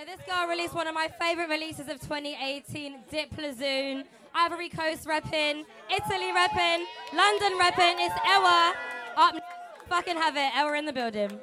So this girl released one of my favorite releases of 2018, Dip Lazoon. Ivory Coast repping, Italy repping, London repping. It's Ehua. Up, fucking have it. Ehua in the building.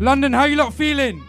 London, how you lot feeling?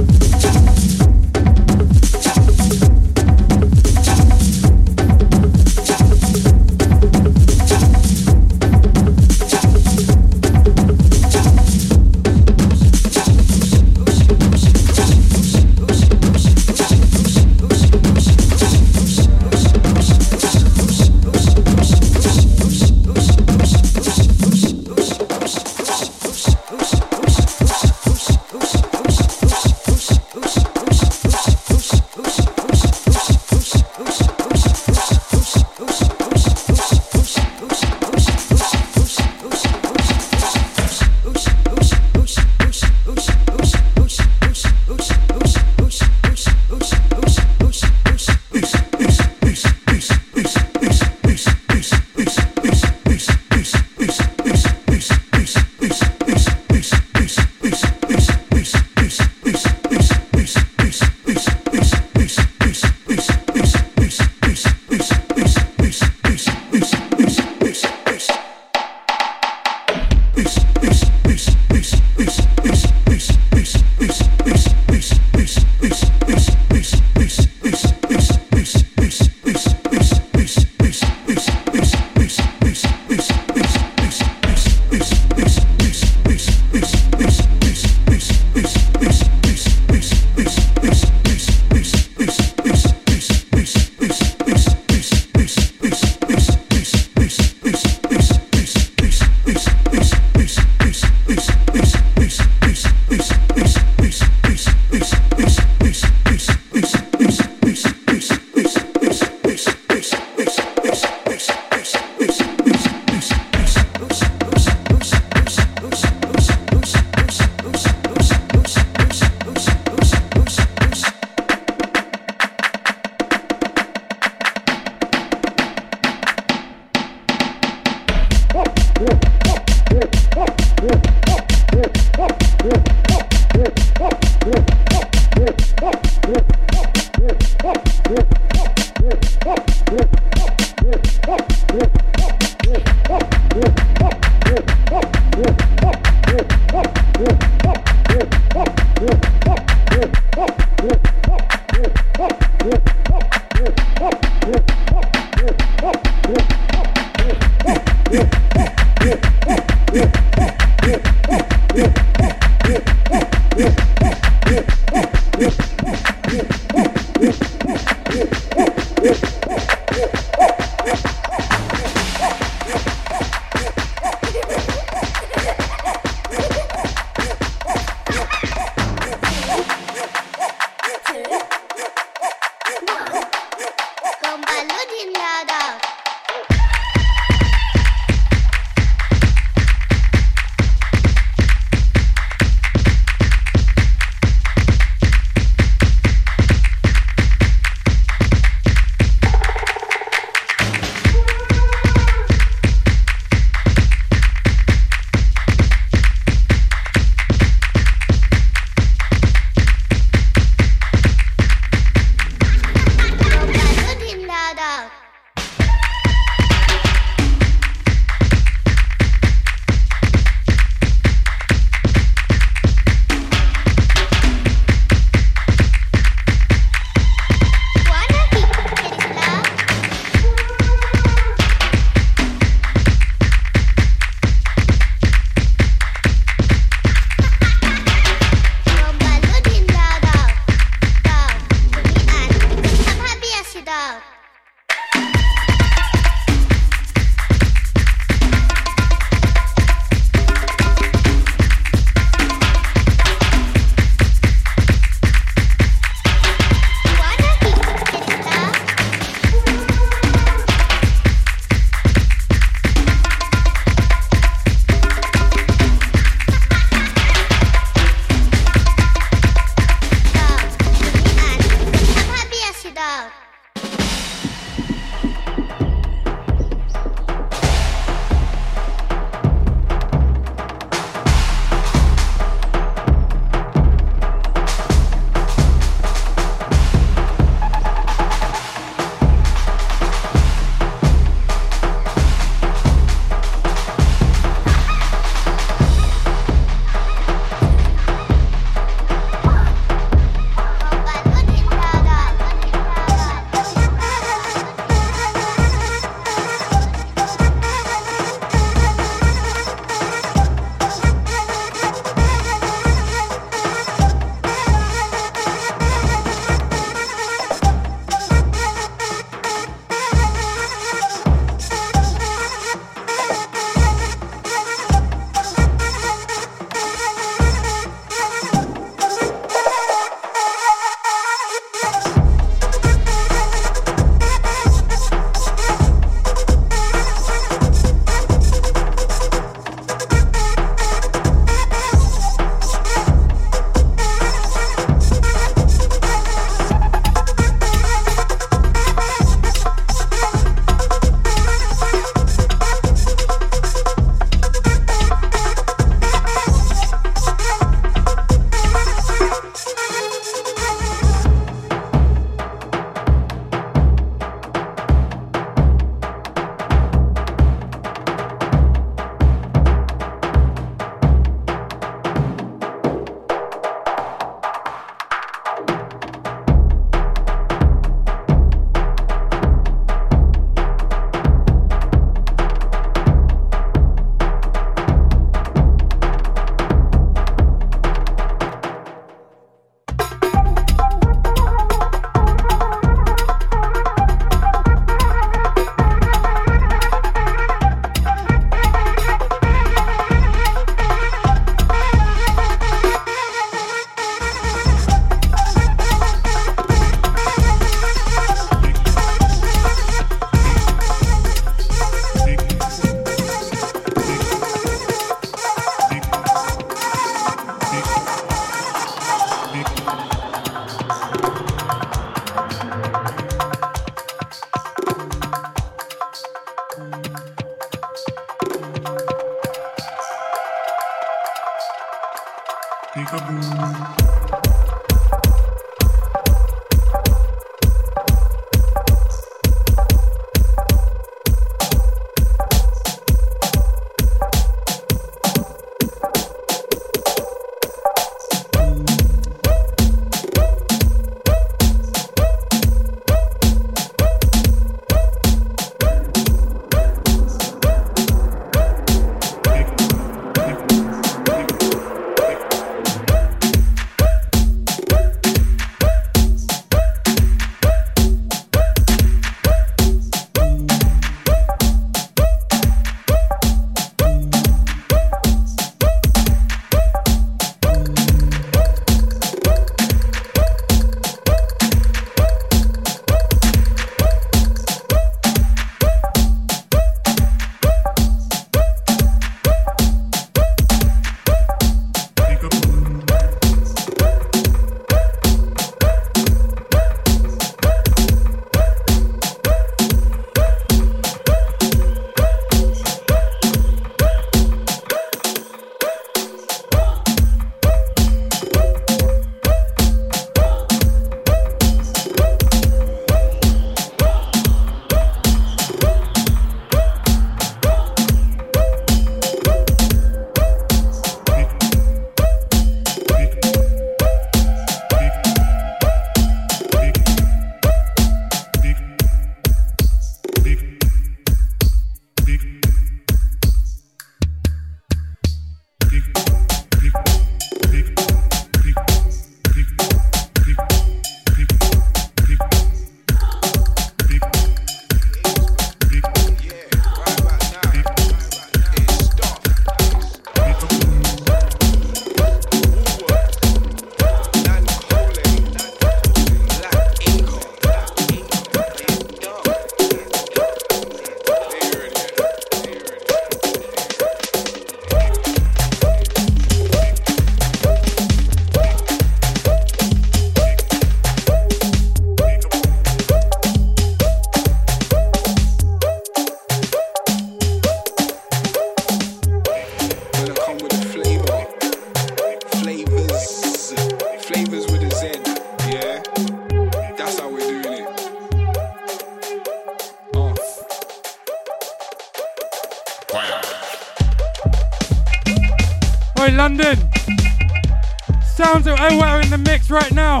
Right now.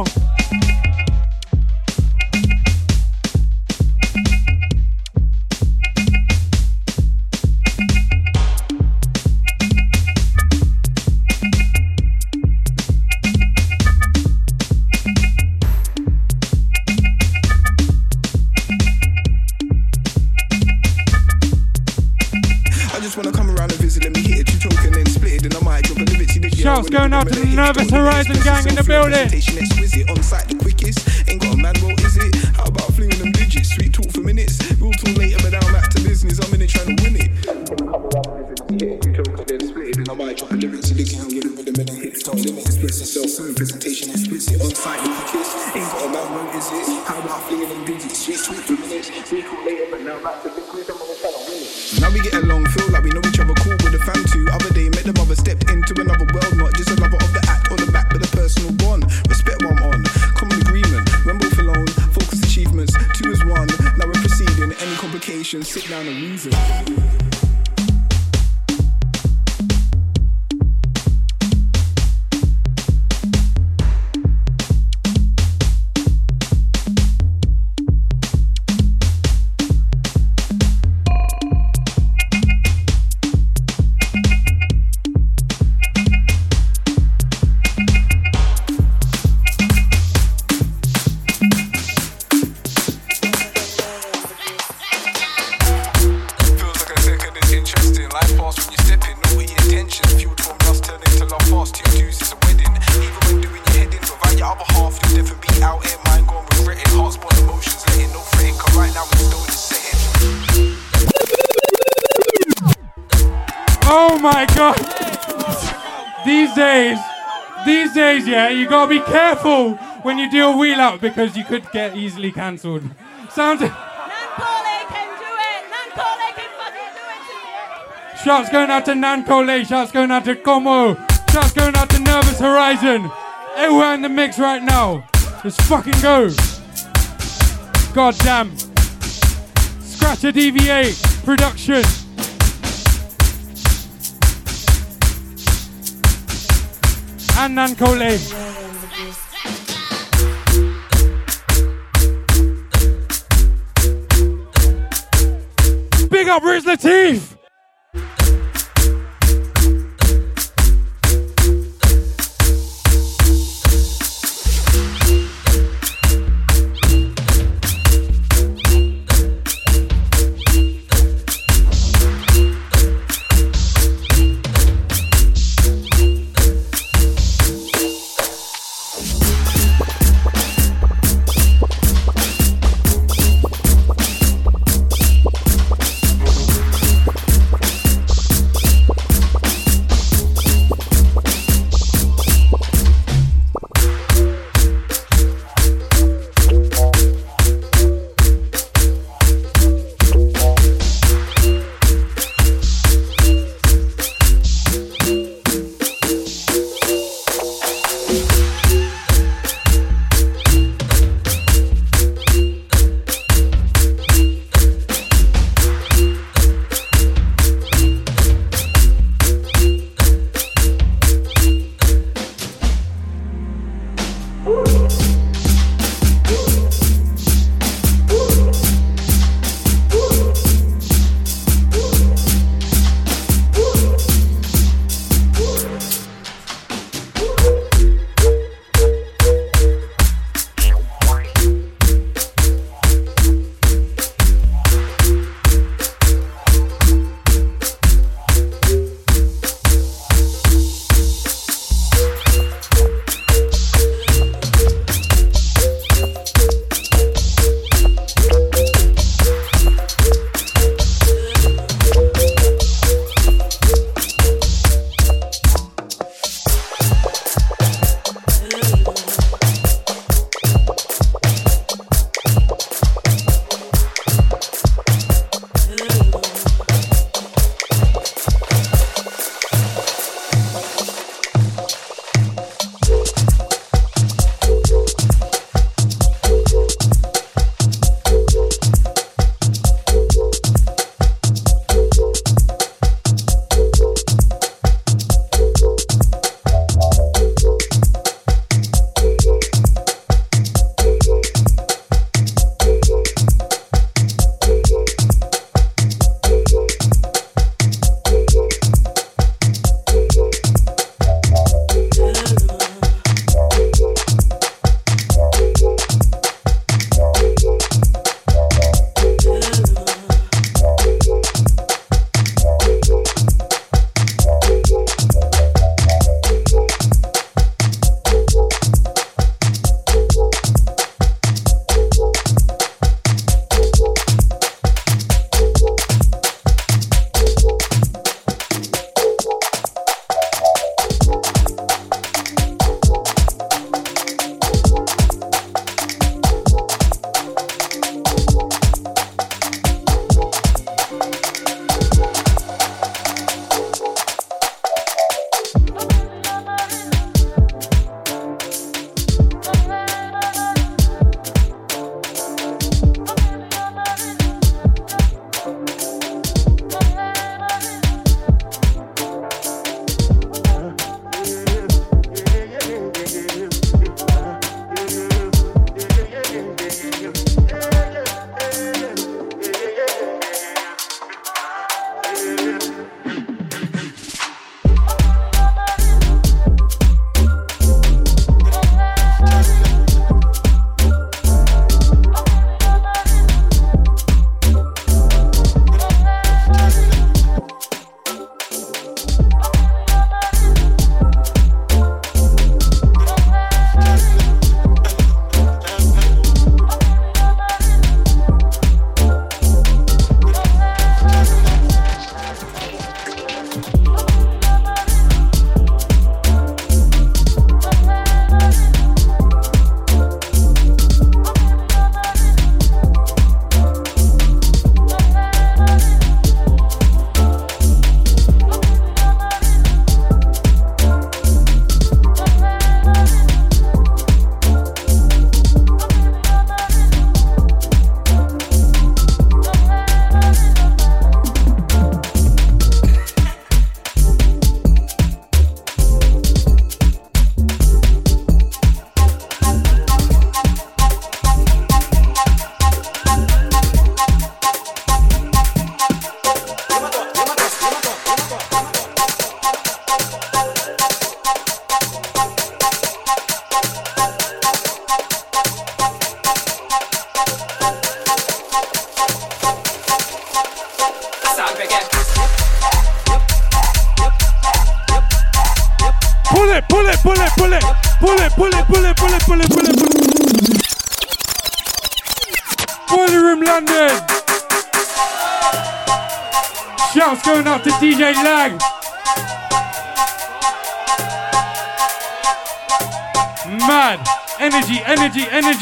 I just wanna come around and visit, let me hit it, two token and split it, then I might drop a Shouts going out to the Nervous Horizon gang in the building. Presentation exquisite, on site the quickest. Ain't got a man roll, is it? How about flinging them digits? Sweet talk for minutes. We'll talk later, but now I'm back to business. I'm in it trying to win it. Come around and visit, hit it, two token then split it, then I might drop a lyric to the gang with it, with them and then hit it, don't limit. Express yourself soon, presentation explicit, on site the quickest. Ain't got a man roll, is it? How about flinging them digits? Sweet talk for minutes. We'll talk later, but now I'm back to business. I'm in it trying to win it. Now we get along, down and reason. My god. These days, these days, yeah, you gotta be careful when you do a wheel up because you could get easily cancelled. Sounds. Nan Kolè can do it! Nan Kolè can fucking do it! Shouts going out to Nan Kolè, shouts going out to Como, shouts going out to Nervous Horizon. Everywhere in the mix right now. Let's fucking go. God damn. Scratcha DVA production. And Nan Kolè. Big up Riz La Teef.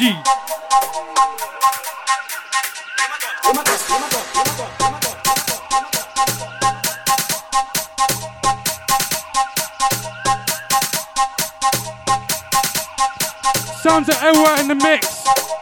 Energy. Sounds of Ehua in the mix.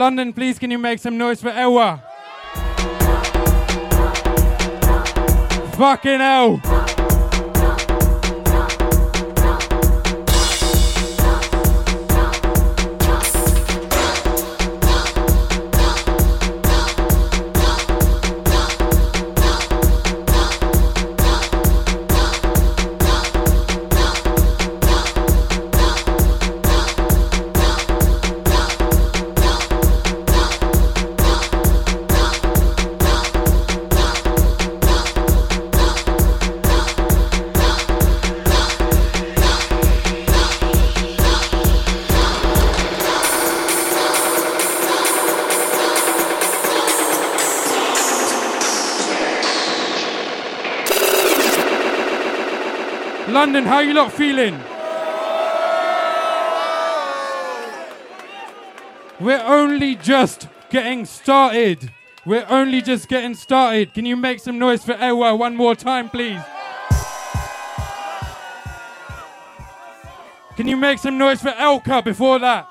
London, please can you make some noise for Ehua? Fucking hell. How you lot feeling? We're only just getting started. We're only just getting started. Can you make some noise for Ehua one more time, please? Can you make some noise for Elka before that?